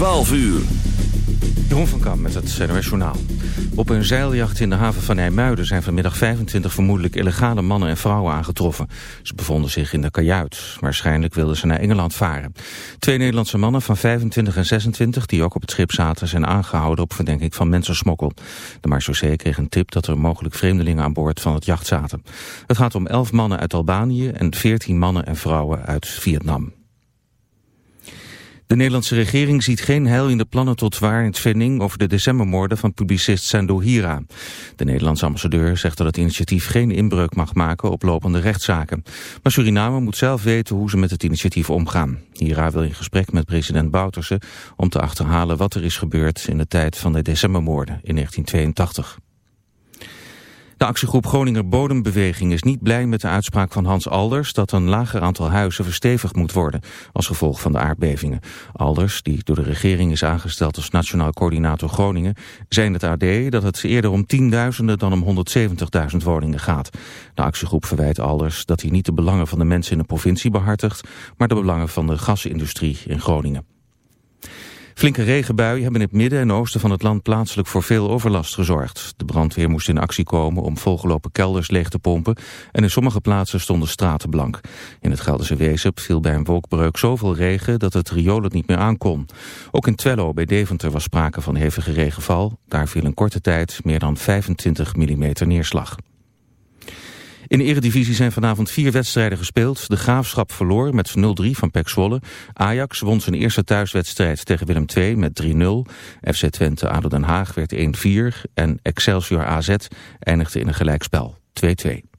12 uur. Jeroen van Kam met het NOS Journaal. Op een zeiljacht in de haven van IJmuiden zijn vanmiddag 25 vermoedelijk illegale mannen en vrouwen aangetroffen. Ze bevonden zich in de kajuit. Waarschijnlijk wilden ze naar Engeland varen. Twee Nederlandse mannen van 25 en 26 die ook op het schip zaten zijn aangehouden op verdenking van mensensmokkel. De marechaussee kreeg een tip dat er mogelijk vreemdelingen aan boord van het jacht zaten. Het gaat om 11 mannen uit Albanië en 14 mannen en vrouwen uit Vietnam. De Nederlandse regering ziet geen heil in de plannen tot waarheidsvinding over de decembermoorden van publicist Sando Hira. De Nederlandse ambassadeur zegt dat het initiatief geen inbreuk mag maken op lopende rechtszaken. Maar Suriname moet zelf weten hoe ze met het initiatief omgaan. Hira wil in gesprek met president Bouterse om te achterhalen wat er is gebeurd in de tijd van de decembermoorden in 1982. De actiegroep Groninger Bodembeweging is niet blij met de uitspraak van Hans Alders dat een lager aantal huizen verstevigd moet worden als gevolg van de aardbevingen. Alders, die door de regering is aangesteld als Nationaal Coördinator Groningen, zei het AD dat het eerder om tienduizenden dan om 170.000 woningen gaat. De actiegroep verwijt Alders dat hij niet de belangen van de mensen in de provincie behartigt, maar de belangen van de gasindustrie in Groningen. Flinke regenbuien hebben in het midden en oosten van het land plaatselijk voor veel overlast gezorgd. De brandweer moest in actie komen om volgelopen kelders leeg te pompen en in sommige plaatsen stonden straten blank. In het Gelderse Weesup viel bij een wolkbreuk zoveel regen dat het riool het niet meer aankon. Ook in Twello bij Deventer was sprake van hevige regenval. Daar viel in korte tijd meer dan 25 mm neerslag. In de eredivisie zijn vanavond vier wedstrijden gespeeld. De Graafschap verloor met 0-3 van Pek Zwolle. Ajax won zijn eerste thuiswedstrijd tegen Willem II met 3-0. FC Twente ADO Den Haag werd 1-4. En Excelsior AZ eindigde in een gelijkspel 2-2.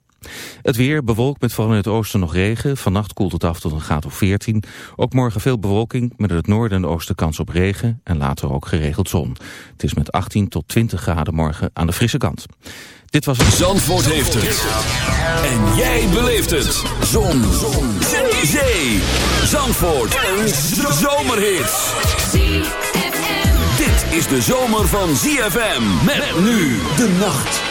Het weer bewolkt met vooral in het oosten nog regen. Vannacht koelt het af tot een graad of 14. Ook morgen veel bewolking met het noorden en oosten kans op regen. En later ook geregeld zon. Het is met 18 tot 20 graden morgen aan de frisse kant. Dit was het... Zandvoort heeft het. En jij beleeft het. Zon. Zon. Zee. Zee. Zandvoort. Een zomerhit. Dit is de zomer van ZFM. Met nu de nacht.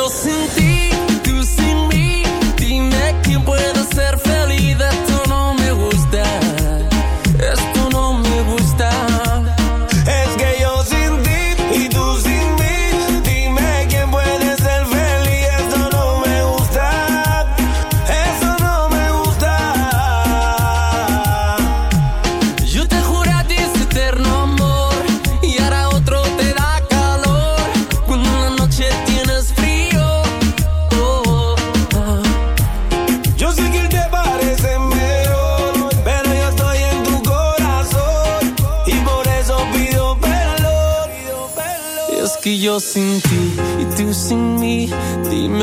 zo sentir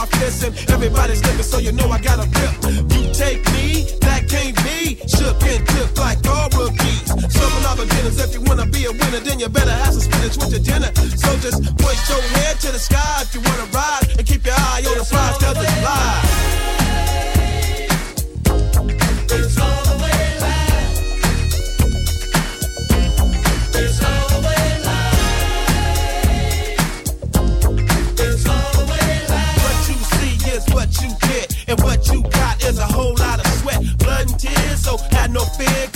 my fist and everybody's looking, so you know I got a grip. You take me, that can't be. Shook and tipped like all rookies. Serving all the dinners. If you wanna be a winner, then you better have some spinach with your dinner. So just point your head to the sky if you wanna ride, and keep your eye on the prize 'cause it's live.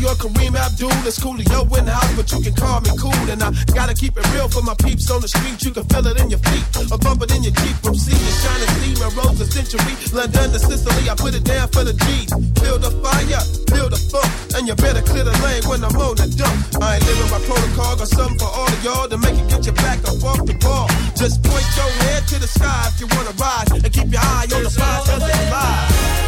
you're Kareem Abdul. It's Coolio in the house, but you can call me cool. And I gotta keep it real for my peeps on the street. You can feel it in your feet, a bump it in your Jeep from sea to shining sea. My rose a century, London to Sicily. I put it down for the G's. Build a fire, build a funk, and you better clear the lane when I'm on the dump. I ain't living my protocol, got something for all of y'all to make it get your back up off the ball. Just point your head to the sky if you wanna rise, and keep your eye on the prize 'cause it's live.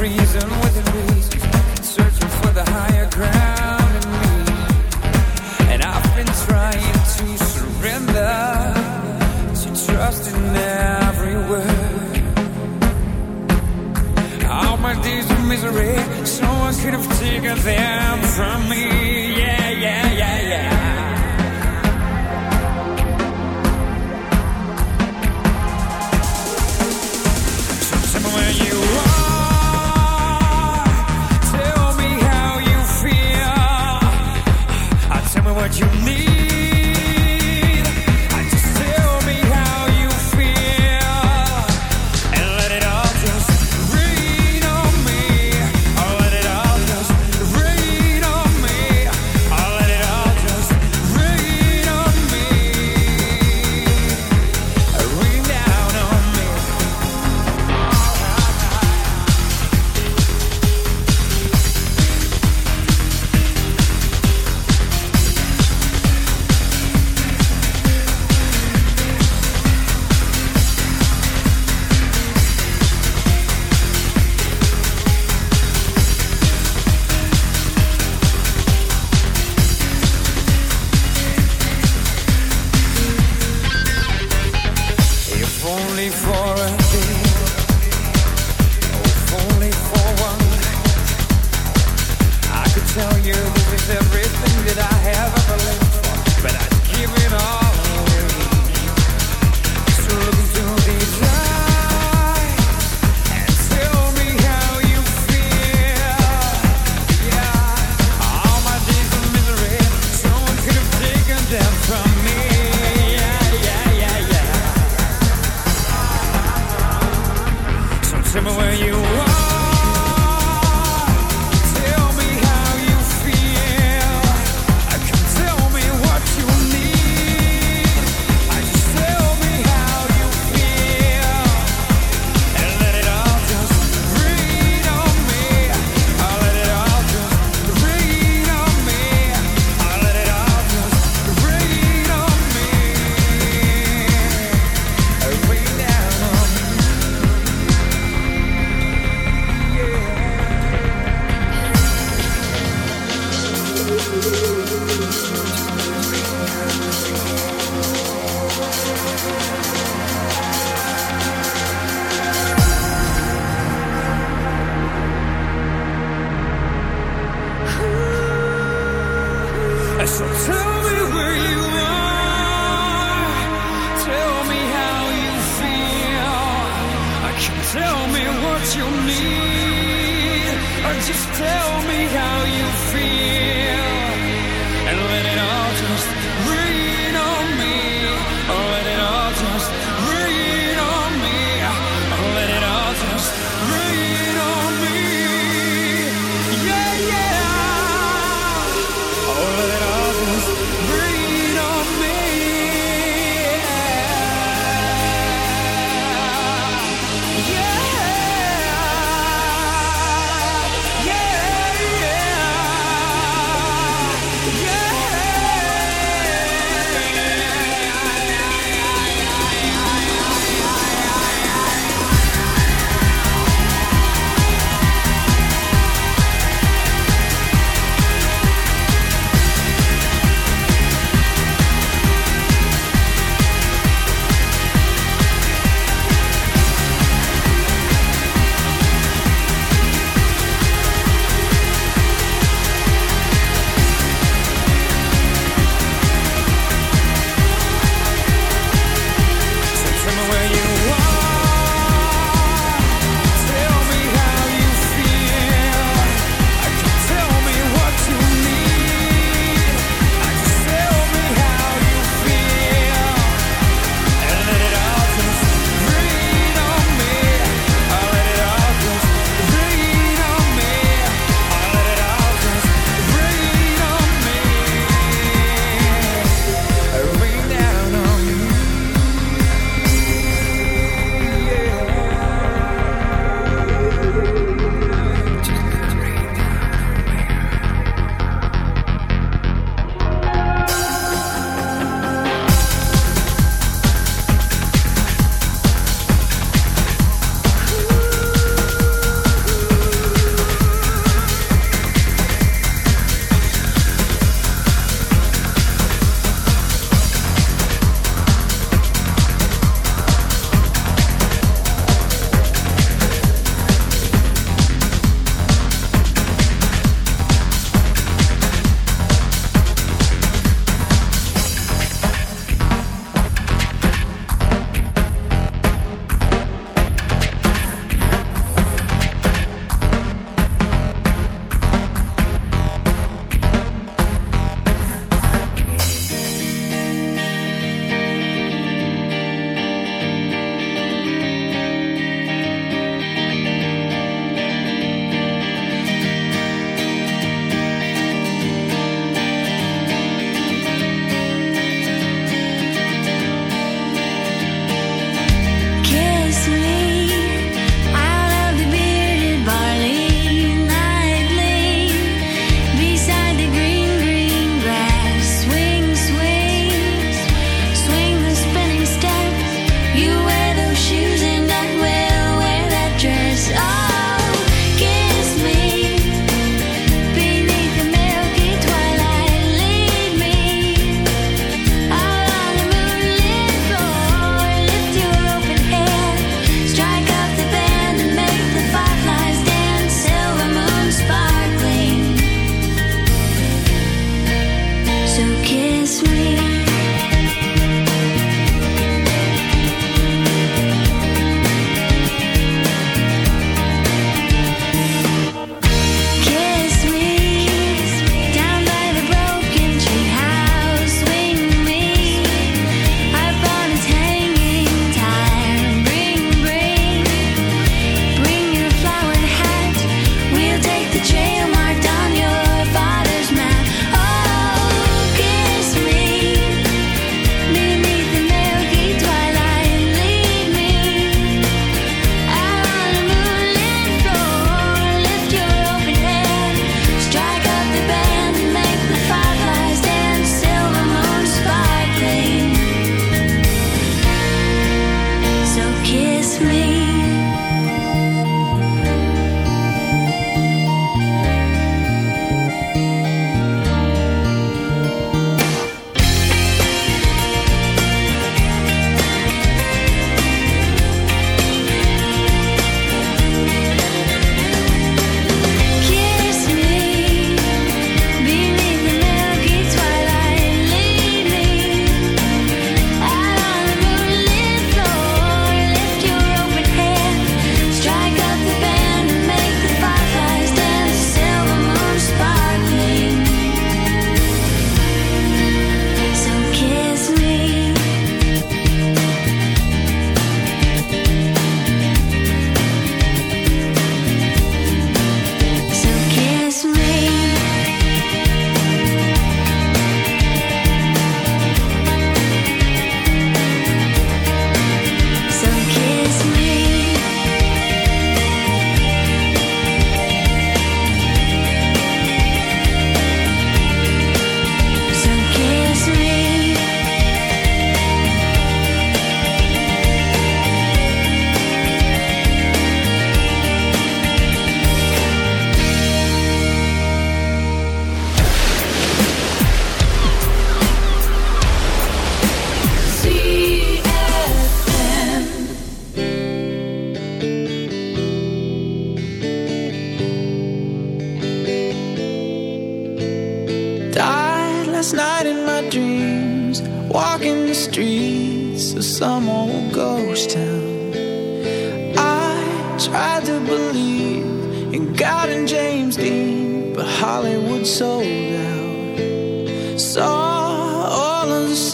reason within searching for the higher ground in me. And I've been trying to surrender, to trust in every word. All my days of misery, someone could have taken them from me.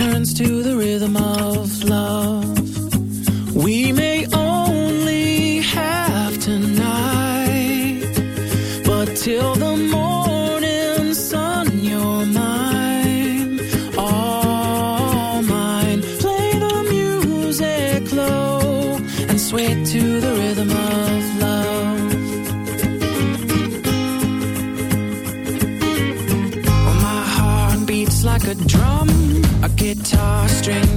turns to